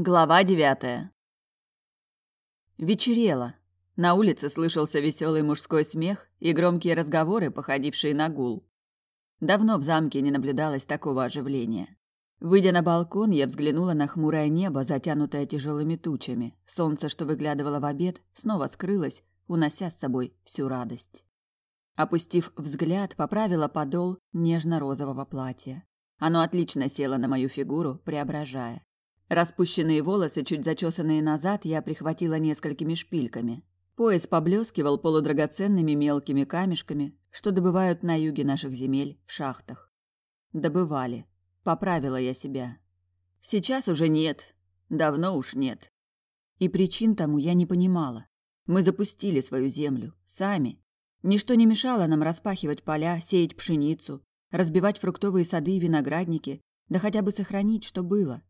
Глава девятая. Вечерело. На улице слышался веселый мужской смех и громкие разговоры, походившие на гул. Давно в замке не наблюдалось такого оживления. Выйдя на балкон, я взглянула на хмурое небо, затянутое тяжелыми тучами. Солнце, что выглядывало в обед, снова скрылось, унося с собой всю радость. Опустив взгляд, поправила подол нежно-розового платья. Оно отлично село на мою фигуру, преображая. Распущенные волосы, чуть зачесанные назад, я прихватила несколькими шпильками. Пояс поблескивал полудрагоценными мелкими камешками, что добывают на юге наших земель в шахтах. Добывали. Поправила я себя. Сейчас уже нет. Давно уж нет. И причин тому я не понимала. Мы запустили свою землю. Сами. Ничто не мешало нам распахивать поля, сеять пшеницу, разбивать фруктовые сады и виноградники, да хотя бы сохранить, что было.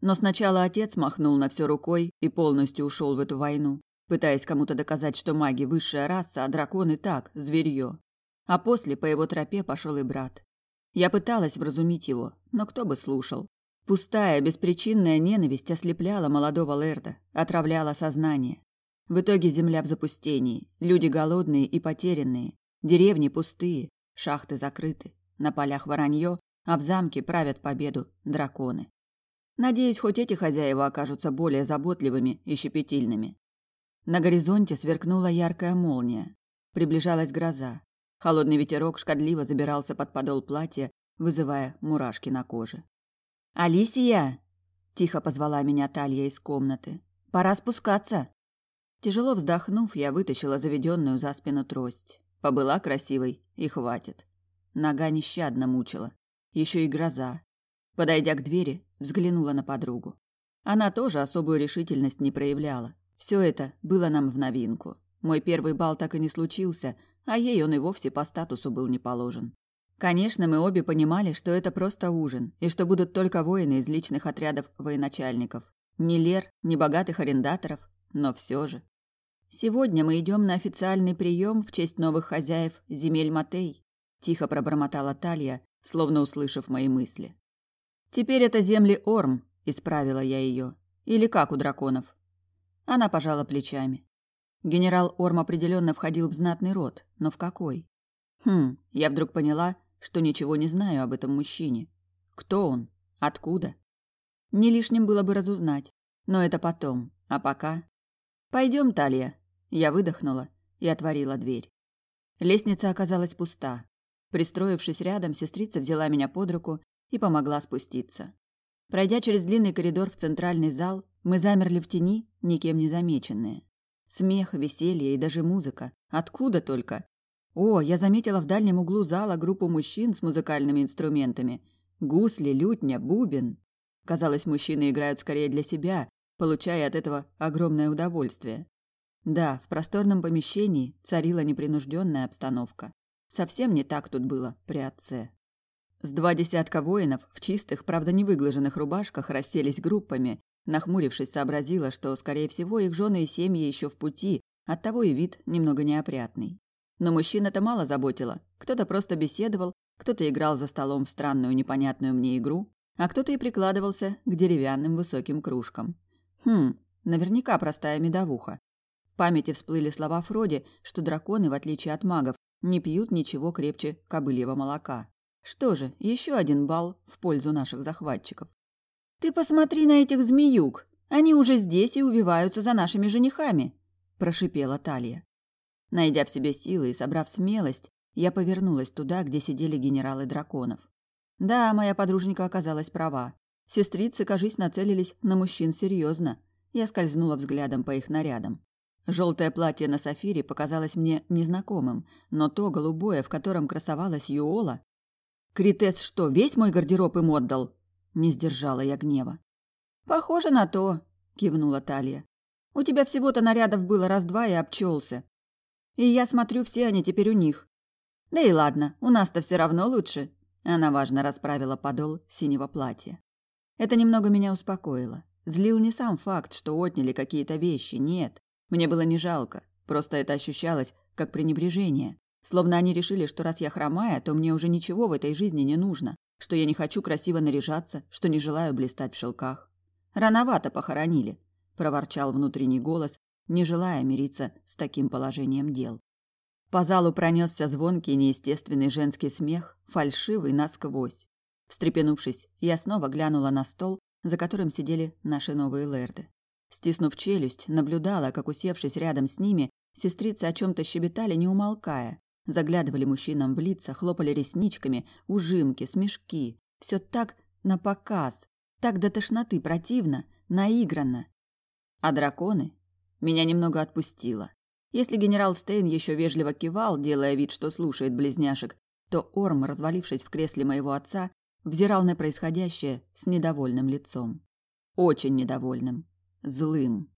Но сначала отец махнул на все рукой и полностью ушел в эту войну, пытаясь кому-то доказать, что маги высшая раса, а драконы так, зверье. А после по его тропе пошел и брат. Я пыталась вразумить его, но кто бы слушал. Пустая, беспричинная ненависть ослепляла молодого Лерда, отравляла сознание. В итоге земля в запустении, люди голодные и потерянные, деревни пустые, шахты закрыты, на полях воронье, а в замке правят победу драконы. Надеюсь, хоть эти хозяева окажутся более заботливыми и щепетильными. На горизонте сверкнула яркая молния. Приближалась гроза. Холодный ветерок шкодливо забирался под подол платья, вызывая мурашки на коже. «Алисия!» – тихо позвала меня Талья из комнаты. «Пора спускаться!» Тяжело вздохнув, я вытащила заведенную за спину трость. Побыла красивой, и хватит. Нога нещадно мучила. Еще и гроза. Подойдя к двери, взглянула на подругу. Она тоже особую решительность не проявляла. Все это было нам в новинку. Мой первый бал так и не случился, а ей он и вовсе по статусу был не положен. Конечно, мы обе понимали, что это просто ужин, и что будут только воины из личных отрядов военачальников. Ни лер, ни богатых арендаторов, но все же. Сегодня мы идем на официальный прием в честь новых хозяев земель Матей, тихо пробормотала Талья, словно услышав мои мысли. Теперь это земли Орм, исправила я ее. Или как у драконов? Она пожала плечами. Генерал Орм определенно входил в знатный род, но в какой? Хм, я вдруг поняла, что ничего не знаю об этом мужчине. Кто он? Откуда? Не лишним было бы разузнать, но это потом, а пока... Пойдем, Талия. Я выдохнула и отворила дверь. Лестница оказалась пуста. Пристроившись рядом, сестрица взяла меня под руку и помогла спуститься. Пройдя через длинный коридор в центральный зал, мы замерли в тени, никем не замеченные. Смех, веселье и даже музыка. Откуда только? О, я заметила в дальнем углу зала группу мужчин с музыкальными инструментами. Гусли, лютня, бубен. Казалось, мужчины играют скорее для себя, получая от этого огромное удовольствие. Да, в просторном помещении царила непринужденная обстановка. Совсем не так тут было при отце. С два десятка воинов в чистых, правда не выглаженных рубашках расселись группами. Нахмурившись, сообразила, что, скорее всего, их жены и семьи еще в пути, оттого и вид немного неопрятный. Но мужчин это мало заботило. Кто-то просто беседовал, кто-то играл за столом в странную непонятную мне игру, а кто-то и прикладывался к деревянным высоким кружкам. Хм, наверняка простая медовуха. В памяти всплыли слова Фроди, что драконы, в отличие от магов, не пьют ничего крепче кобыльего молока. Что же, еще один балл в пользу наших захватчиков. «Ты посмотри на этих змеюк! Они уже здесь и увиваются за нашими женихами!» – прошипела Талия. Найдя в себе силы и собрав смелость, я повернулась туда, где сидели генералы драконов. Да, моя подруженька оказалась права. Сестрицы, кажись, нацелились на мужчин серьезно. Я скользнула взглядом по их нарядам. Желтое платье на сафире показалось мне незнакомым, но то голубое, в котором красовалась Юола, Критес что, весь мой гардероб им отдал? Не сдержала я гнева. Похоже на то, кивнула Талия. У тебя всего-то нарядов было раз-два и обчелся. И я смотрю, все они теперь у них. Да и ладно, у нас-то все равно лучше. Она важно расправила подол синего платья. Это немного меня успокоило. Злил не сам факт, что отняли какие-то вещи, нет. Мне было не жалко, просто это ощущалось как пренебрежение. Словно они решили, что раз я хромая, то мне уже ничего в этой жизни не нужно, что я не хочу красиво наряжаться, что не желаю блистать в шелках. Рановато похоронили, проворчал внутренний голос, не желая мириться с таким положением дел. По залу пронесся звонкий неестественный женский смех, фальшивый насквозь. Встрепенувшись, я снова глянула на стол, за которым сидели наши новые лэрды. Стиснув челюсть, наблюдала, как, усевшись рядом с ними, сестрицы о чем то щебетали, не умолкая. Заглядывали мужчинам в лица, хлопали ресничками, ужимки, смешки. Все так на показ, так до тошноты противно, наигранно. А драконы? Меня немного отпустило. Если генерал Стейн еще вежливо кивал, делая вид, что слушает близняшек, то Орм, развалившись в кресле моего отца, взирал на происходящее с недовольным лицом. Очень недовольным. Злым.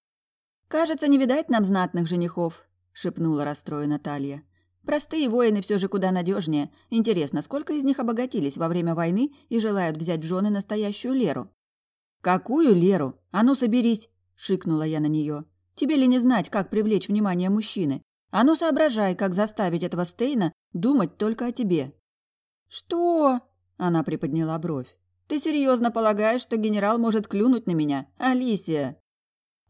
«Кажется, не видать нам знатных женихов», — шепнула расстроена Наталья. «Простые воины все же куда надежнее. Интересно, сколько из них обогатились во время войны и желают взять в жены настоящую Леру?» «Какую Леру? А ну, соберись!» — шикнула я на нее. Тебе ли не знать, как привлечь внимание мужчины? А ну соображай, как заставить этого Стейна думать только о тебе. Что? Она приподняла бровь. Ты серьезно полагаешь, что генерал может клюнуть на меня, Алисия?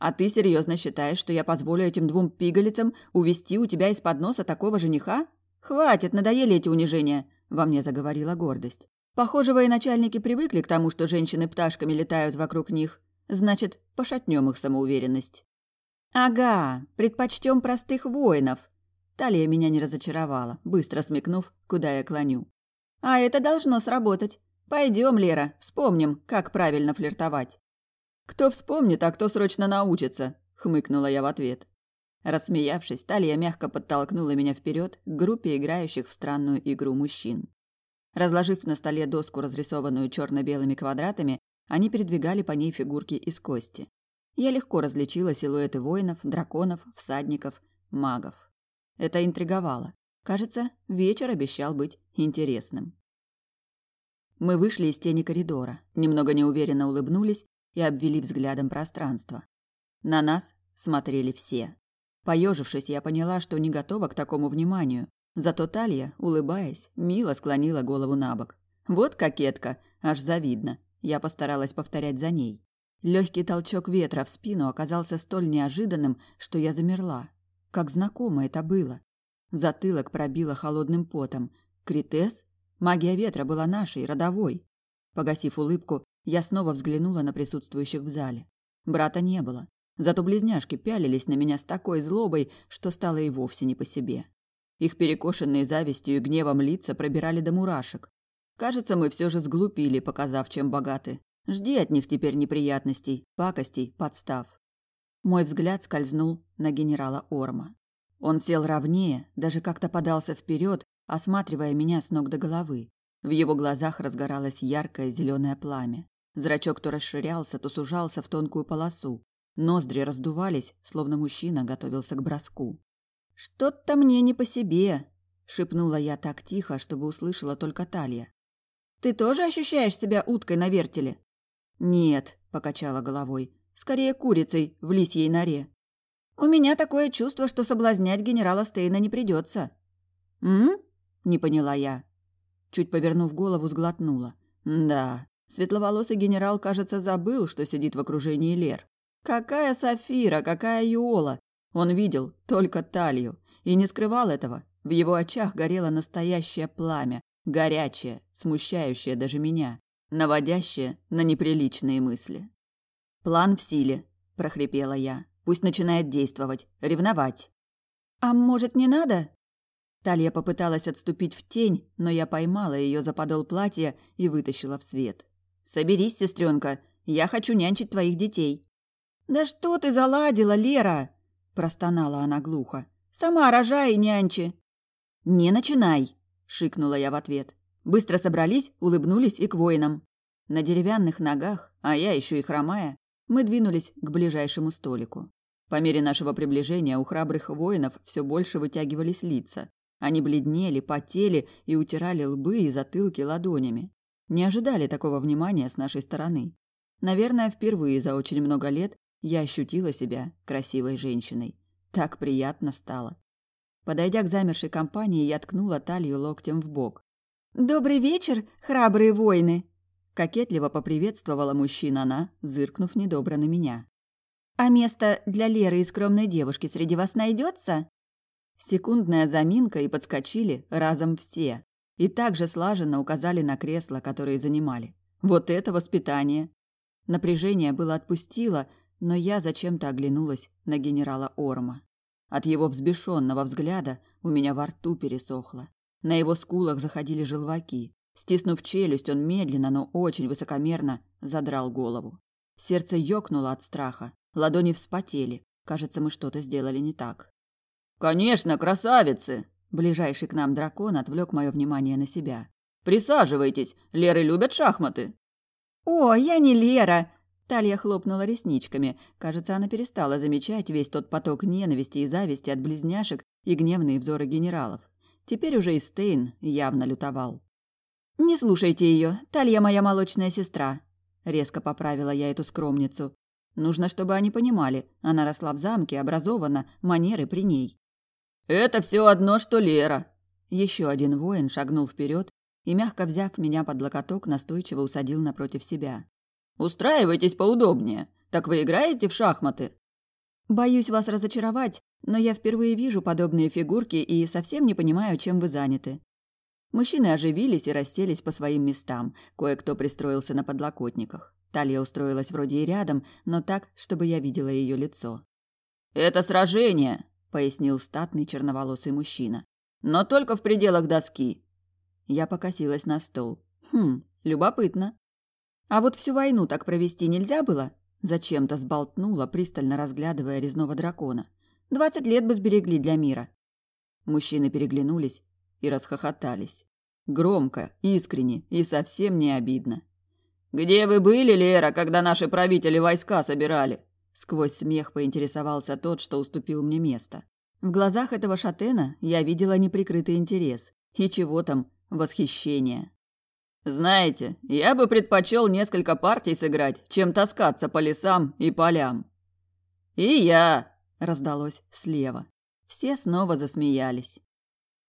А ты серьезно считаешь, что я позволю этим двум пигалицам увести у тебя из-под носа такого жениха? Хватит, надоели эти унижения, во мне заговорила гордость. Похоже, военачальники привыкли к тому, что женщины пташками летают вокруг них. Значит, пошатнем их самоуверенность. «Ага, предпочтем простых воинов». Талия меня не разочаровала, быстро смекнув, куда я клоню. «А это должно сработать. Пойдем, Лера, вспомним, как правильно флиртовать». «Кто вспомнит, а кто срочно научится», — хмыкнула я в ответ. Рассмеявшись, Талия мягко подтолкнула меня вперед к группе играющих в странную игру мужчин. Разложив на столе доску, разрисованную черно-белыми квадратами, они передвигали по ней фигурки из кости. Я легко различила силуэты воинов, драконов, всадников, магов. Это интриговало. Кажется, вечер обещал быть интересным. Мы вышли из тени коридора, немного неуверенно улыбнулись и обвели взглядом пространство. На нас смотрели все. Поежившись, я поняла, что не готова к такому вниманию. Зато Талья, улыбаясь, мило склонила голову на бок. Вот кокетка, аж завидно. Я постаралась повторять за ней. Легкий толчок ветра в спину оказался столь неожиданным, что я замерла. Как знакомо это было. Затылок пробило холодным потом. Критес? Магия ветра была нашей, родовой. Погасив улыбку, я снова взглянула на присутствующих в зале. Брата не было. Зато близняшки пялились на меня с такой злобой, что стало и вовсе не по себе. Их перекошенные завистью и гневом лица пробирали до мурашек. Кажется, мы все же сглупили, показав, чем богаты. Жди от них теперь неприятностей, пакостей, подстав. Мой взгляд скользнул на генерала Орма. Он сел ровнее, даже как-то подался вперед, осматривая меня с ног до головы. В его глазах разгоралось яркое зеленое пламя. Зрачок то расширялся, то сужался в тонкую полосу. Ноздри раздувались, словно мужчина готовился к броску. «Что-то мне не по себе», — шепнула я так тихо, чтобы услышала только Талья. «Ты тоже ощущаешь себя уткой на вертеле?» «Нет», – покачала головой, – «скорее курицей в лисьей норе». «У меня такое чувство, что соблазнять генерала Стейна не придется». «М?» – не поняла я. Чуть повернув голову, сглотнула. «Да, светловолосый генерал, кажется, забыл, что сидит в окружении Лер. Какая Сафира, какая Юола! Он видел только талию и не скрывал этого. В его очах горело настоящее пламя, горячее, смущающее даже меня наводящее на неприличные мысли. «План в силе», – прохрипела я. «Пусть начинает действовать, ревновать». «А может, не надо?» Талья попыталась отступить в тень, но я поймала ее за подол платья и вытащила в свет. «Соберись, сестренка, я хочу нянчить твоих детей». «Да что ты заладила, Лера?» – простонала она глухо. «Сама рожай и нянчи». «Не начинай!» – шикнула я в ответ. Быстро собрались, улыбнулись и к воинам. На деревянных ногах, а я еще и хромая, мы двинулись к ближайшему столику. По мере нашего приближения у храбрых воинов все больше вытягивались лица. Они бледнели, потели и утирали лбы и затылки ладонями. Не ожидали такого внимания с нашей стороны. Наверное, впервые за очень много лет я ощутила себя красивой женщиной. Так приятно стало. Подойдя к замершей компании, я ткнула талию локтем в бок. «Добрый вечер, храбрые воины!» Кокетливо поприветствовала мужчин она, зыркнув недобро на меня. «А место для Леры и скромной девушки среди вас найдется?» Секундная заминка и подскочили разом все. И также слаженно указали на кресла, которые занимали. Вот это воспитание! Напряжение было отпустило, но я зачем-то оглянулась на генерала Орма. От его взбешенного взгляда у меня во рту пересохло. На его скулах заходили желваки. Стиснув челюсть, он медленно, но очень высокомерно задрал голову. Сердце ёкнуло от страха, ладони вспотели. Кажется, мы что-то сделали не так. «Конечно, красавицы!» Ближайший к нам дракон отвлек мое внимание на себя. «Присаживайтесь, Леры любят шахматы». «О, я не Лера!» Талия хлопнула ресничками. Кажется, она перестала замечать весь тот поток ненависти и зависти от близняшек и гневные взоры генералов. Теперь уже и Стейн явно лютовал. «Не слушайте ее, Талья моя молочная сестра», — резко поправила я эту скромницу. «Нужно, чтобы они понимали, она росла в замке, образована, манеры при ней». «Это все одно, что Лера!» Еще один воин шагнул вперед и, мягко взяв меня под локоток, настойчиво усадил напротив себя. «Устраивайтесь поудобнее. Так вы играете в шахматы?» «Боюсь вас разочаровать, но я впервые вижу подобные фигурки и совсем не понимаю, чем вы заняты». Мужчины оживились и расселись по своим местам. Кое-кто пристроился на подлокотниках. Талия устроилась вроде и рядом, но так, чтобы я видела ее лицо. «Это сражение!» Пояснил статный черноволосый мужчина. Но только в пределах доски. Я покосилась на стол. Хм, любопытно. А вот всю войну так провести нельзя было? Зачем-то сболтнула, пристально разглядывая резного дракона. Двадцать лет бы сберегли для мира. Мужчины переглянулись и расхохотались. Громко, искренне и совсем не обидно. «Где вы были, Лера, когда наши правители войска собирали?» Сквозь смех поинтересовался тот, что уступил мне место. В глазах этого шатена я видела неприкрытый интерес. И чего там, восхищение. «Знаете, я бы предпочел несколько партий сыграть, чем таскаться по лесам и полям». «И я!» – раздалось слева. Все снова засмеялись.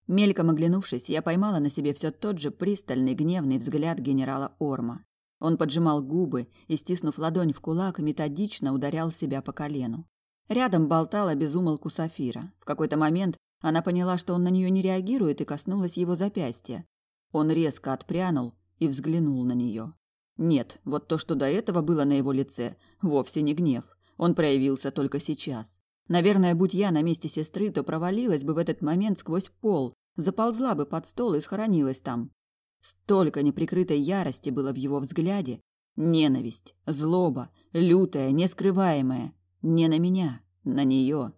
Мельком оглянувшись, я поймала на себе все тот же пристальный гневный взгляд генерала Орма. Он поджимал губы и, стиснув ладонь в кулак, методично ударял себя по колену. Рядом болтала безумолку Сафира. В какой-то момент она поняла, что он на нее не реагирует, и коснулась его запястья. Он резко отпрянул и взглянул на нее. Нет, вот то, что до этого было на его лице, вовсе не гнев. Он проявился только сейчас. Наверное, будь я на месте сестры, то провалилась бы в этот момент сквозь пол, заползла бы под стол и схоронилась там. Столько неприкрытой ярости было в его взгляде. Ненависть, злоба, лютая, нескрываемая. Не на меня, на нее.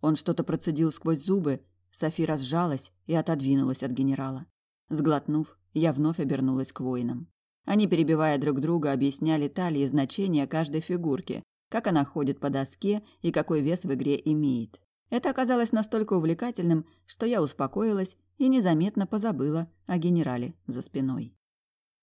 Он что-то процедил сквозь зубы, Софи разжалась и отодвинулась от генерала. Сглотнув, я вновь обернулась к воинам. Они, перебивая друг друга, объясняли талии значение каждой фигурки, как она ходит по доске и какой вес в игре имеет. Это оказалось настолько увлекательным, что я успокоилась и незаметно позабыла о генерале за спиной.